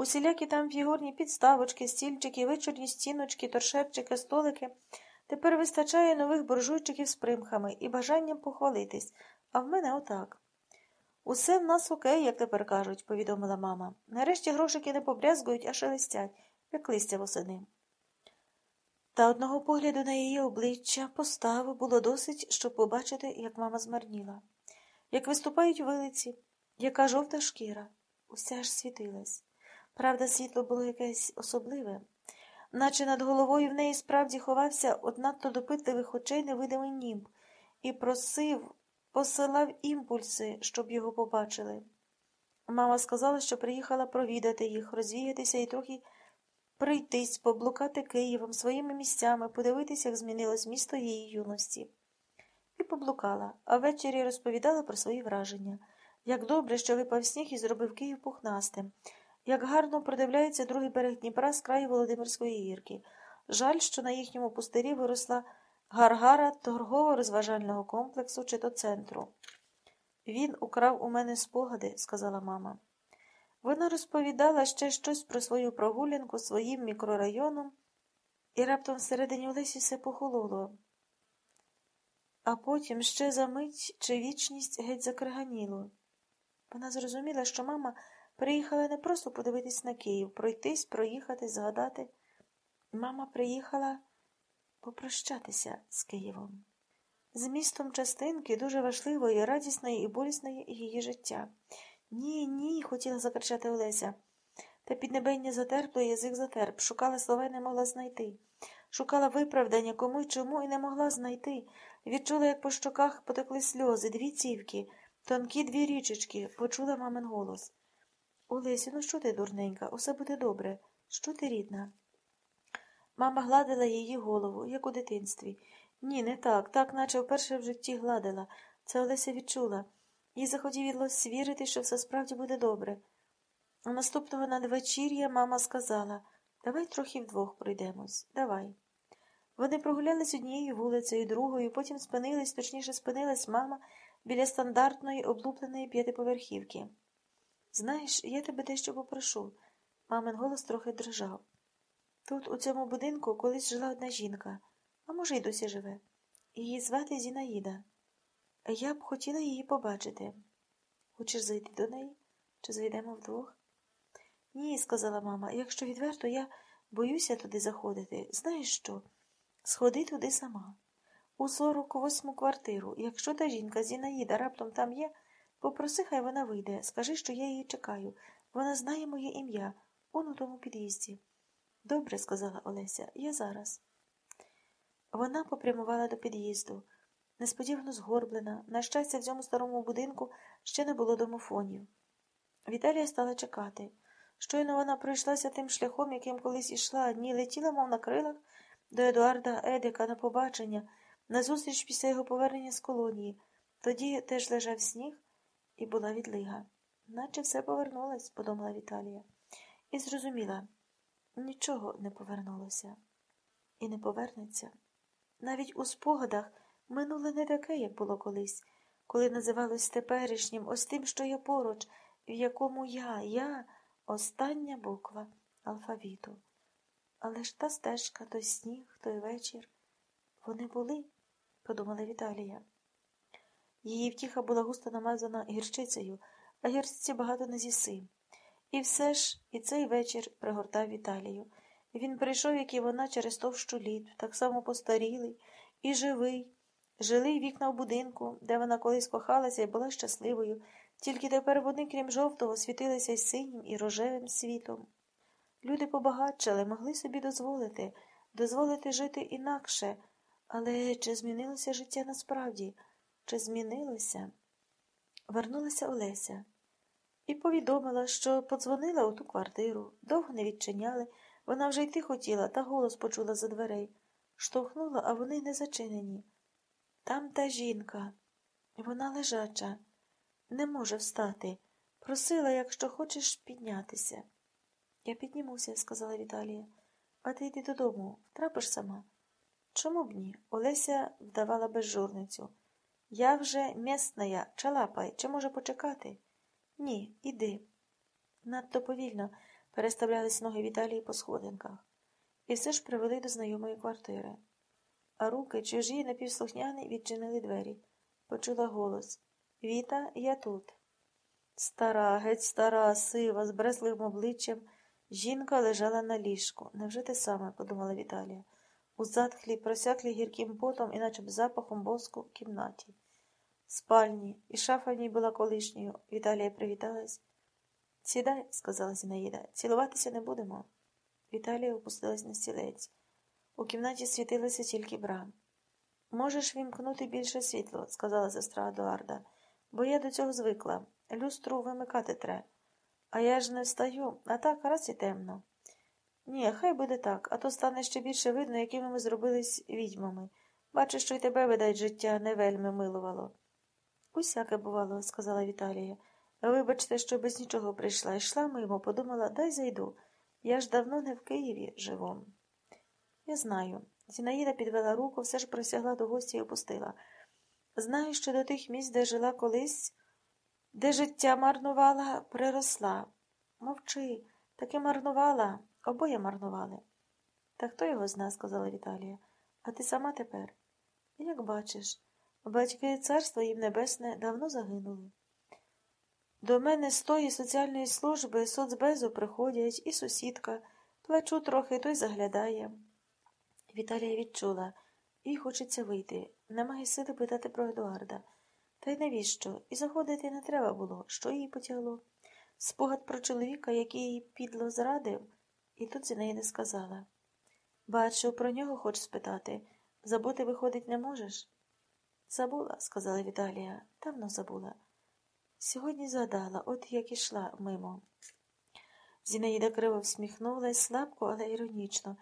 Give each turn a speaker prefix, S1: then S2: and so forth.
S1: Усілякі там фігурні підставочки, стільчики, вечорні стіночки, торшерчики, столики. Тепер вистачає нових буржуйчиків з примхами і бажанням похвалитись, а в мене отак. Усе в нас окей, як тепер кажуть, повідомила мама. Нарешті грошики не побрязгують, а шелестять, як листя восени. Та одного погляду на її обличчя, поставу було досить, щоб побачити, як мама змарніла, як виступають вилиці, яка жовта шкіра, уся аж світилась. Правда, світло було якесь особливе, наче над головою в неї справді ховався од надто допитливих очей невидимий німб і просив, посилав імпульси, щоб його побачили. Мама сказала, що приїхала провідати їх, розвіятися і трохи прийтись, поблукати Києвом своїми місцями, подивитися, як змінилось місто її юності. І поблукала, а ввечері розповідала про свої враження. Як добре, що випав сніг і зробив Київ пухнастим, як гарно продивляється другий берег Дніпра з краю Володимирської гірки. Жаль, що на їхньому пустирі виросла гаргара торгово-розважального комплексу чи то центру. Він украв у мене спогади, сказала мама. Вона розповідала ще щось про свою прогулянку своїм мікрорайоном, і раптом всередині Олесі все похололо. А потім ще за мить чи вічність геть закриганіло. Вона зрозуміла, що мама приїхала не просто подивитись на Київ, пройтись, проїхати, згадати. Мама приїхала попрощатися з Києвом, з містом частинки дуже важливої, радісної і болісної її життя. Ні, ні, хотіла закричати Олеся. Та піднебення затерпло, язик затерп, шукала слова і не могла знайти. Шукала виправдання кому й чому і не могла знайти. Відчула, як по щоках потекли сльози, дві цівки, тонкі дві річечки, почула мамин голос. Олесю, ну що ти, дурненька, усе буде добре. Що ти рідна? Мама гладила її голову, як у дитинстві. Ні, не так, так, наче вперше в житті гладила. Це Олеся відчула. Їй захотілось вірити, що все справді буде добре. У наступного надвечір'я мама сказала давай трохи вдвох пройдемось, давай. Вони прогулялись однією вулицею, другою, потім спинились, точніше спинилась мама біля стандартної облупленої п'ятиповерхівки. Знаєш, я тебе дещо попрошу. Мамин голос трохи дрижав. Тут, у цьому будинку, колись жила одна жінка, а може, й досі живе. Її звати Зінаїда. Я б хотіла її побачити. Хочеш зайти до неї? Чи зайдемо вдвох? Ні, сказала мама, якщо відверто, я боюся туди заходити. Знаєш що? Сходи туди сама. У сорок восьму квартиру. Якщо та жінка Зінаїда раптом там є, попроси, хай вона вийде. Скажи, що я її чекаю. Вона знає моє ім'я, он у тому під'їзді. Добре, сказала Олеся, я зараз. Вона попрямувала до під'їзду. Несподівано згорблена, на щастя, в цьому старому будинку ще не було домофонів. Віталія стала чекати. Щойно вона пройшлася тим шляхом, яким колись ішла, ні летіла, мов на крилах, до Едуарда Едика на побачення, на зустріч після його повернення з колонії. Тоді теж лежав сніг і була відлига. Наче все повернулось, подумала Віталія, і зрозуміла нічого не повернулося і не повернеться. Навіть у спогадах. Минуле не таке, як було колись, коли називалось теперішнім, ось тим, що я поруч, в якому я, я остання буква алфавіту. Але ж та стежка, той сніг, той вечір. Вони були, подумала Віталія. Її втіха була густо намазана гірчицею, а гірчиці багато не з'їси. І все ж і цей вечір пригортав Віталію. Він прийшов, як і вона, через товщу літ, так само постарілий і живий. Жили вікна в будинку, де вона колись кохалася і була щасливою, тільки тепер вони, крім жовтого, світилися й синім і рожевим світом. Люди побагатшали, могли собі дозволити, дозволити жити інакше, але чи змінилося життя насправді? Чи змінилося? Вернулася Олеся і повідомила, що подзвонила у ту квартиру, довго не відчиняли, вона вже йти хотіла, та голос почула за дверей. Штовхнула, а вони не зачинені. Там та жінка, вона лежача, не може встати. Просила, якщо хочеш, піднятися. Я піднімуся, сказала Віталія, а ти йди додому, втрапиш сама. Чому б ні? Олеся вдавала безжурницю. Я вже місная, чалапай, чи може почекати? Ні, іди. Надто повільно. Переставлялись ноги Віталії по сходинках. І все ж привели до знайомої квартири. А руки, чужі, напівслухняні, відчинили двері. Почула голос Віта, я тут. Стара, геть стара, сива, з брезливим обличчям. Жінка лежала на ліжку. Невже те саме, подумала Віталія, у затхлій, просяклій гірким потом і наче б запахом воску в кімнаті. Спальні, і шафа в ній була колишньою. Віталія привіталась. Сідай, сказала Зінаїда, цілуватися не будемо. Віталія опустилась на стілець. У кімнаті світилося тільки бра. Можеш вімкнути більше світло, сказала сестра Едуарда, бо я до цього звикла. Люстру вимикати тре. А я ж не встаю, а так раз і темно. Ні, хай буде так, а то стане ще більше видно, якими ми зробились відьмами. Бачиш, що й тебе, видать, життя не вельми милувало. Усяке бувало, сказала Віталія. Вибачте, що без нічого прийшла. Йшла мимо, подумала, дай зайду. Я ж давно не в Києві живу. Я знаю. Зінаїда підвела руку, все ж просягла до гостя і опустила. Знаю, що до тих місць, де жила колись, де життя марнувала, приросла. Мовчи, таки марнувала, обоє марнували. Та хто його зна, сказала Віталія. А ти сама тепер? Як бачиш, батьки царства їм небесне давно загинули. До мене з тої соціальної служби соцбезу приходять і сусідка. Плачу трохи, той заглядає. Віталія відчула, їй хочеться вийти. Немає сили питати про Едуарда. Та й навіщо? І заходити не треба було, що їй потягло. Спогад про чоловіка, який її підло зрадив, і тут Зінаїда сказала. Бачу, про нього хочеш спитати. Забути, виходить, не можеш? Забула, сказала Віталія, давно забула. Сьогодні згадала, от як ішла мимо. Зінаїда криво всміхнулась, слабко, але іронічно.